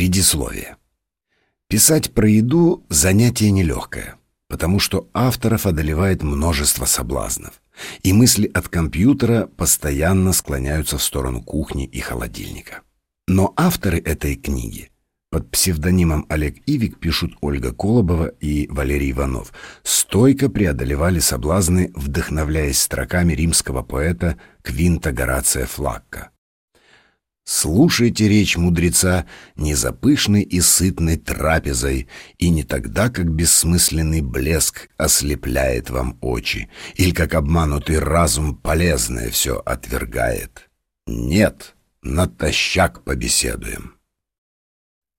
Предисловие. Писать про еду – занятие нелегкое, потому что авторов одолевает множество соблазнов, и мысли от компьютера постоянно склоняются в сторону кухни и холодильника. Но авторы этой книги под псевдонимом Олег Ивик пишут Ольга Колобова и Валерий Иванов, стойко преодолевали соблазны, вдохновляясь строками римского поэта Квинта Горация Флакка. Слушайте речь мудреца не за пышной и сытной трапезой, и не тогда, как бессмысленный блеск ослепляет вам очи, или как обманутый разум полезное все отвергает. Нет, натощак побеседуем.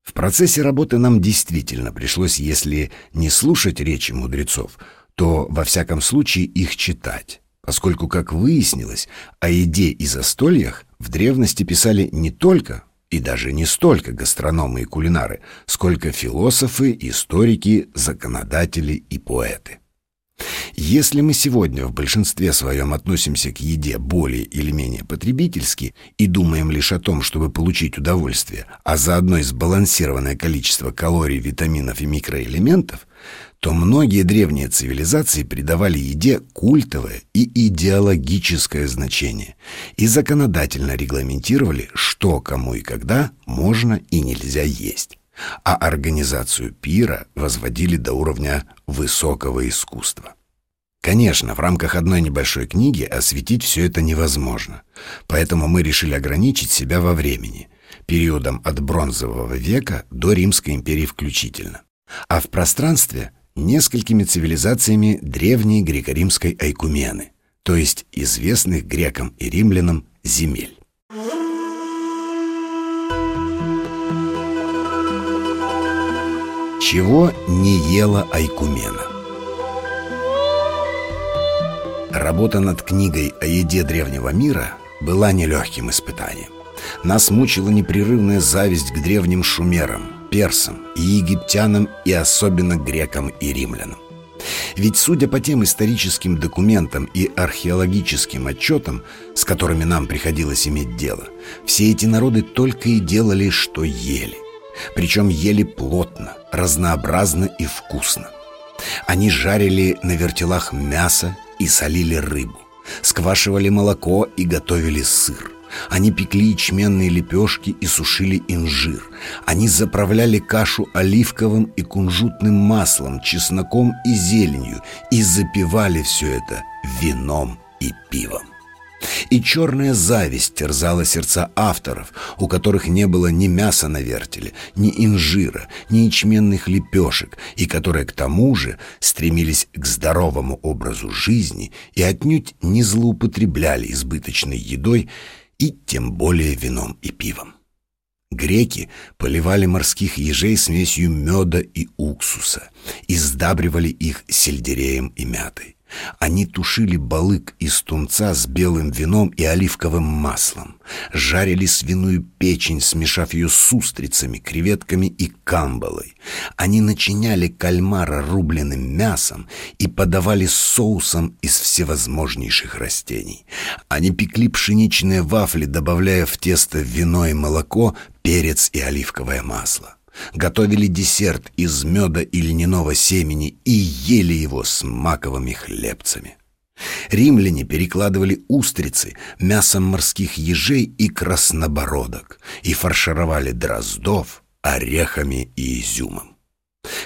В процессе работы нам действительно пришлось, если не слушать речи мудрецов, то, во всяком случае, их читать поскольку, как выяснилось, о еде и застольях в древности писали не только и даже не столько гастрономы и кулинары, сколько философы, историки, законодатели и поэты. Если мы сегодня в большинстве своем относимся к еде более или менее потребительски и думаем лишь о том, чтобы получить удовольствие, а заодно и сбалансированное количество калорий, витаминов и микроэлементов, то многие древние цивилизации придавали еде культовое и идеологическое значение и законодательно регламентировали, что, кому и когда можно и нельзя есть. А организацию пира возводили до уровня высокого искусства. Конечно, в рамках одной небольшой книги осветить все это невозможно, поэтому мы решили ограничить себя во времени, периодом от бронзового века до Римской империи включительно, а в пространстве – несколькими цивилизациями древней греко-римской айкумены, то есть известных грекам и римлянам земель. Чего не ела Айкумена? Работа над книгой о еде древнего мира была нелегким испытанием. Нас мучила непрерывная зависть к древним шумерам – персам, и египтянам, и особенно грекам и римлянам. Ведь, судя по тем историческим документам и археологическим отчетам, с которыми нам приходилось иметь дело, все эти народы только и делали, что ели. Причем ели плотно, разнообразно и вкусно. Они жарили на вертелах мясо и солили рыбу, сквашивали молоко и готовили сыр. Они пекли ячменные лепешки и сушили инжир. Они заправляли кашу оливковым и кунжутным маслом, чесноком и зеленью и запивали все это вином и пивом. И черная зависть терзала сердца авторов, у которых не было ни мяса на вертеле, ни инжира, ни ячменных лепешек, и которые к тому же стремились к здоровому образу жизни и отнюдь не злоупотребляли избыточной едой и тем более вином и пивом. Греки поливали морских ежей смесью меда и уксуса и сдабривали их сельдереем и мятой. Они тушили балык из тунца с белым вином и оливковым маслом, жарили свиную печень, смешав ее с устрицами, креветками и камбалой. Они начиняли кальмара рубленым мясом и подавали соусом из всевозможнейших растений. Они пекли пшеничные вафли, добавляя в тесто вино и молоко, перец и оливковое масло готовили десерт из меда и льняного семени и ели его с маковыми хлебцами. Римляне перекладывали устрицы мясом морских ежей и краснобородок и фаршировали дроздов орехами и изюмом.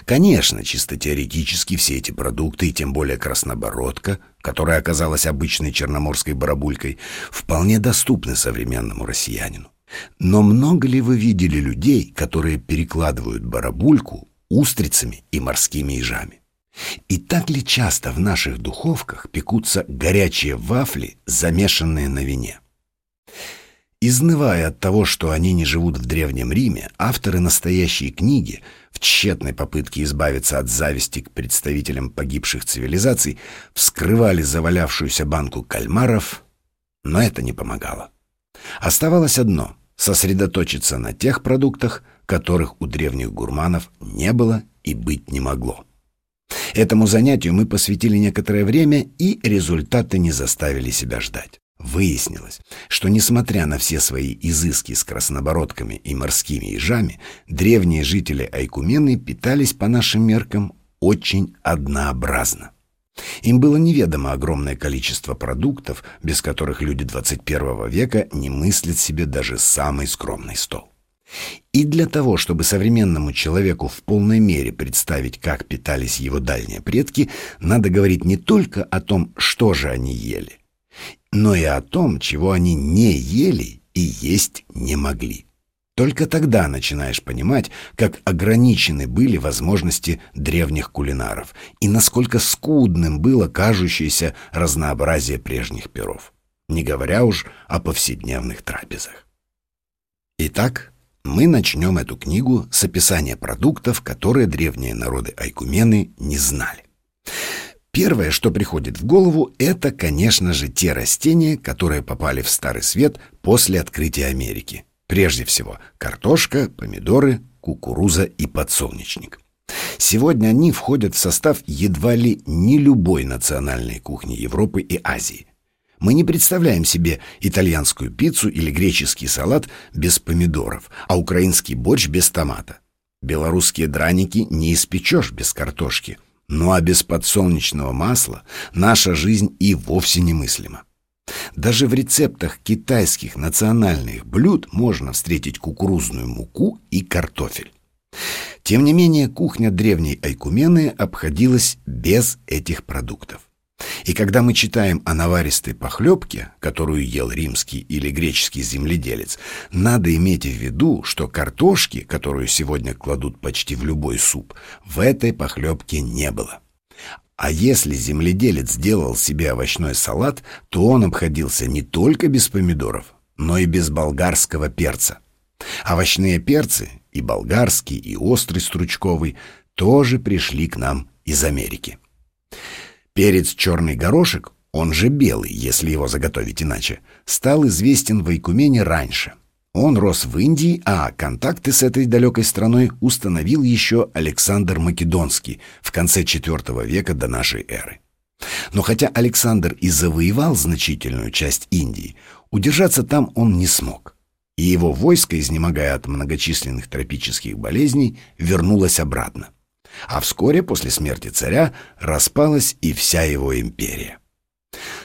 Конечно, чисто теоретически все эти продукты, и тем более краснобородка, которая оказалась обычной черноморской барабулькой, вполне доступны современному россиянину. Но много ли вы видели людей, которые перекладывают барабульку устрицами и морскими ежами? И так ли часто в наших духовках пекутся горячие вафли, замешанные на вине? Изнывая от того, что они не живут в Древнем Риме, авторы настоящей книги, в тщетной попытке избавиться от зависти к представителям погибших цивилизаций, вскрывали завалявшуюся банку кальмаров, но это не помогало. Оставалось одно — сосредоточиться на тех продуктах, которых у древних гурманов не было и быть не могло. Этому занятию мы посвятили некоторое время, и результаты не заставили себя ждать. Выяснилось, что несмотря на все свои изыски с краснобородками и морскими ежами, древние жители Айкумены питались по нашим меркам очень однообразно. Им было неведомо огромное количество продуктов, без которых люди 21 века не мыслят себе даже самый скромный стол. И для того, чтобы современному человеку в полной мере представить, как питались его дальние предки, надо говорить не только о том, что же они ели, но и о том, чего они не ели и есть не могли. Только тогда начинаешь понимать, как ограничены были возможности древних кулинаров и насколько скудным было кажущееся разнообразие прежних перов, не говоря уж о повседневных трапезах. Итак, мы начнем эту книгу с описания продуктов, которые древние народы Айкумены не знали. Первое, что приходит в голову, это, конечно же, те растения, которые попали в Старый Свет после открытия Америки. Прежде всего, картошка, помидоры, кукуруза и подсолнечник. Сегодня они входят в состав едва ли не любой национальной кухни Европы и Азии. Мы не представляем себе итальянскую пиццу или греческий салат без помидоров, а украинский борщ без томата. Белорусские драники не испечешь без картошки, ну а без подсолнечного масла наша жизнь и вовсе немыслима. Даже в рецептах китайских национальных блюд можно встретить кукурузную муку и картофель. Тем не менее, кухня древней Айкумены обходилась без этих продуктов. И когда мы читаем о наваристой похлебке, которую ел римский или греческий земледелец, надо иметь в виду, что картошки, которую сегодня кладут почти в любой суп, в этой похлебке не было. А если земледелец делал себе овощной салат, то он обходился не только без помидоров, но и без болгарского перца. Овощные перцы, и болгарский, и острый стручковый, тоже пришли к нам из Америки. Перец черный горошек, он же белый, если его заготовить иначе, стал известен в Айкумене раньше – он рос в Индии, а контакты с этой далекой страной установил еще Александр Македонский в конце IV века до нашей эры. Но хотя Александр и завоевал значительную часть Индии, удержаться там он не смог. И его войско, изнемогая от многочисленных тропических болезней, вернулось обратно. А вскоре после смерти царя распалась и вся его империя.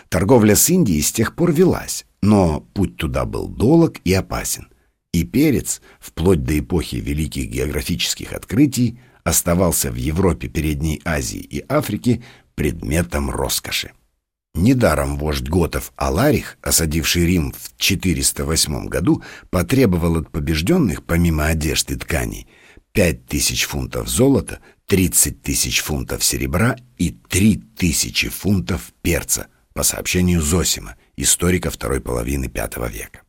Торговля с Индией с тех пор велась, но путь туда был долог и опасен. И перец, вплоть до эпохи великих географических открытий, оставался в Европе, Передней Азии и Африке предметом роскоши. Недаром вождь готов Аларих, осадивший Рим в 408 году, потребовал от побежденных, помимо одежды и тканей, 5 тысяч фунтов золота, 30 тысяч фунтов серебра и 3 тысячи фунтов перца, по сообщению Зосима, историка второй половины V века.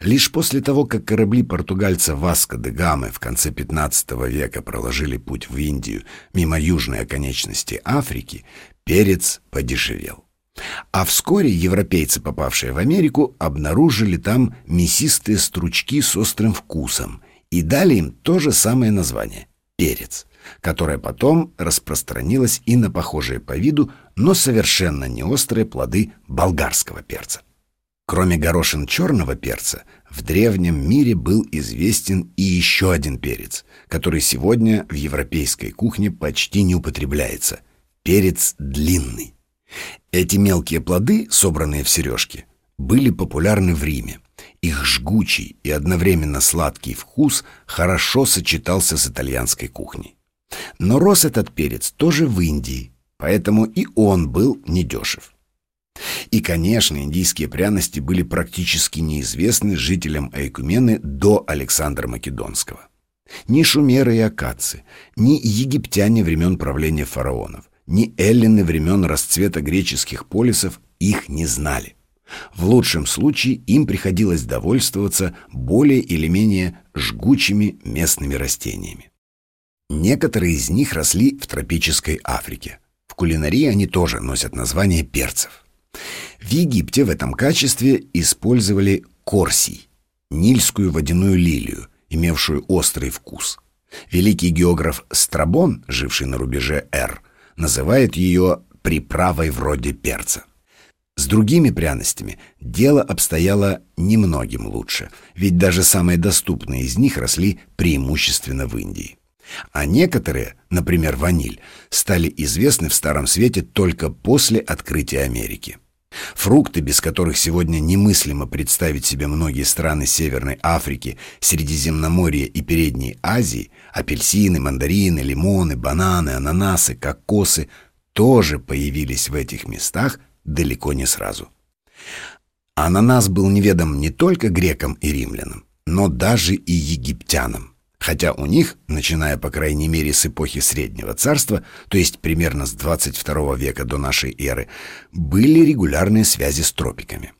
Лишь после того, как корабли португальца Васко де Гамы в конце XV века проложили путь в Индию мимо южной оконечности Африки, перец подешевел. А вскоре европейцы, попавшие в Америку, обнаружили там мясистые стручки с острым вкусом и дали им то же самое название – перец, которое потом распространилось и на похожие по виду, но совершенно не острые плоды болгарского перца. Кроме горошин черного перца, в древнем мире был известен и еще один перец, который сегодня в европейской кухне почти не употребляется – перец длинный. Эти мелкие плоды, собранные в сережки, были популярны в Риме. Их жгучий и одновременно сладкий вкус хорошо сочетался с итальянской кухней. Но рос этот перец тоже в Индии, поэтому и он был недешев. И, конечно, индийские пряности были практически неизвестны жителям Айкумены до Александра Македонского. Ни шумеры и акадцы, ни египтяне времен правления фараонов, ни эллины времен расцвета греческих полисов их не знали. В лучшем случае им приходилось довольствоваться более или менее жгучими местными растениями. Некоторые из них росли в тропической Африке. Кулинарии они тоже носят название перцев. В Египте в этом качестве использовали корсий, нильскую водяную лилию, имевшую острый вкус. Великий географ Страбон, живший на рубеже Р, называет ее приправой вроде перца. С другими пряностями дело обстояло немногим лучше, ведь даже самые доступные из них росли преимущественно в Индии. А некоторые, например, ваниль, стали известны в Старом Свете только после открытия Америки. Фрукты, без которых сегодня немыслимо представить себе многие страны Северной Африки, Средиземноморья и Передней Азии, апельсины, мандарины, лимоны, бананы, ананасы, кокосы, тоже появились в этих местах далеко не сразу. Ананас был неведом не только грекам и римлянам, но даже и египтянам хотя у них, начиная по крайней мере с эпохи Среднего Царства, то есть примерно с 22 века до нашей эры, были регулярные связи с тропиками.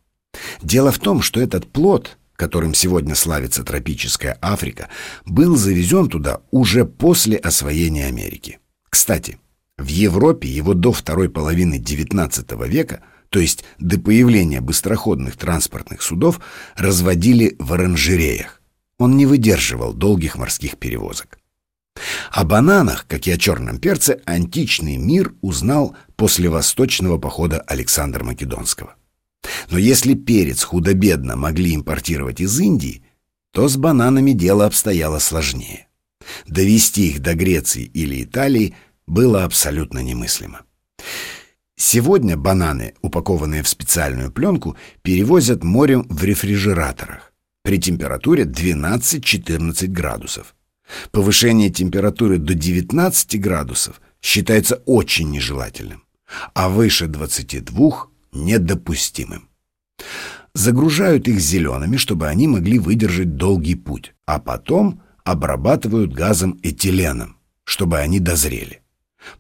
Дело в том, что этот плод, которым сегодня славится тропическая Африка, был завезен туда уже после освоения Америки. Кстати, в Европе его до второй половины XIX века, то есть до появления быстроходных транспортных судов, разводили в оранжереях. Он не выдерживал долгих морских перевозок. О бананах, как и о черном перце, античный мир узнал после восточного похода Александра Македонского. Но если перец худо-бедно могли импортировать из Индии, то с бананами дело обстояло сложнее. Довести их до Греции или Италии было абсолютно немыслимо. Сегодня бананы, упакованные в специальную пленку, перевозят морем в рефрижераторах при температуре 12-14 градусов. Повышение температуры до 19 градусов считается очень нежелательным, а выше 22 – недопустимым. Загружают их зелеными, чтобы они могли выдержать долгий путь, а потом обрабатывают газом этиленом, чтобы они дозрели.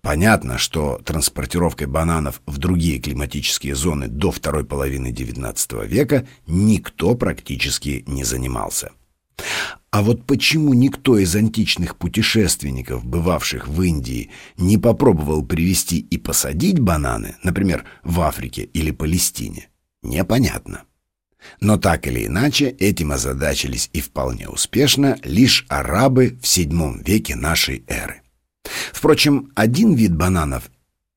Понятно, что транспортировкой бананов в другие климатические зоны до второй половины XIX века никто практически не занимался. А вот почему никто из античных путешественников, бывавших в Индии, не попробовал привезти и посадить бананы, например, в Африке или Палестине, непонятно. Но так или иначе, этим озадачились и вполне успешно лишь арабы в VII веке нашей эры. Впрочем, один вид бананов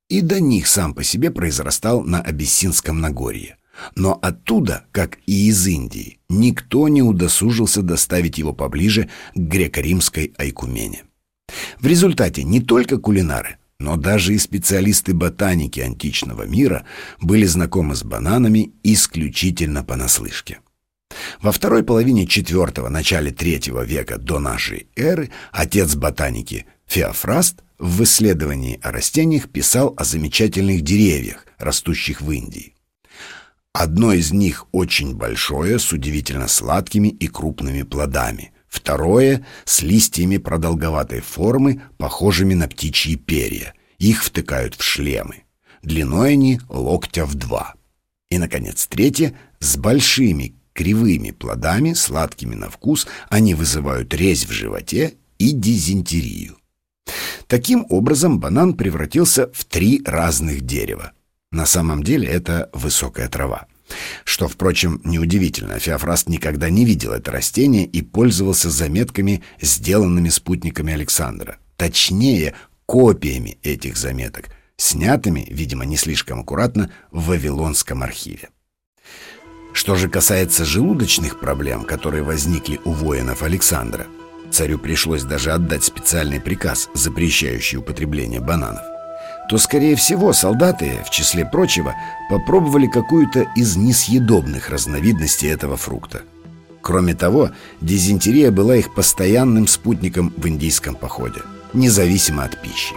и до них сам по себе произрастал на Абиссинском Нагорье. Но оттуда, как и из Индии, никто не удосужился доставить его поближе к греко-римской Айкумене. В результате не только кулинары, но даже и специалисты ботаники античного мира были знакомы с бананами исключительно понаслышке. Во второй половине IV – начале III века до нашей эры отец ботаники Феофраст в исследовании о растениях писал о замечательных деревьях, растущих в Индии. Одно из них очень большое, с удивительно сладкими и крупными плодами. Второе — с листьями продолговатой формы, похожими на птичьи перья. Их втыкают в шлемы. Длиной они локтя в два. И, наконец, третье — с большими кривыми плодами, сладкими на вкус, они вызывают резь в животе и дизентерию. Таким образом, банан превратился в три разных дерева. На самом деле это высокая трава. Что, впрочем, неудивительно, Феофраст никогда не видел это растение и пользовался заметками, сделанными спутниками Александра. Точнее, копиями этих заметок, снятыми, видимо, не слишком аккуратно, в Вавилонском архиве. Что же касается желудочных проблем, которые возникли у воинов Александра – царю пришлось даже отдать специальный приказ, запрещающий употребление бананов, то, скорее всего, солдаты, в числе прочего, попробовали какую-то из несъедобных разновидностей этого фрукта. Кроме того, дизентерия была их постоянным спутником в индийском походе, независимо от пищи.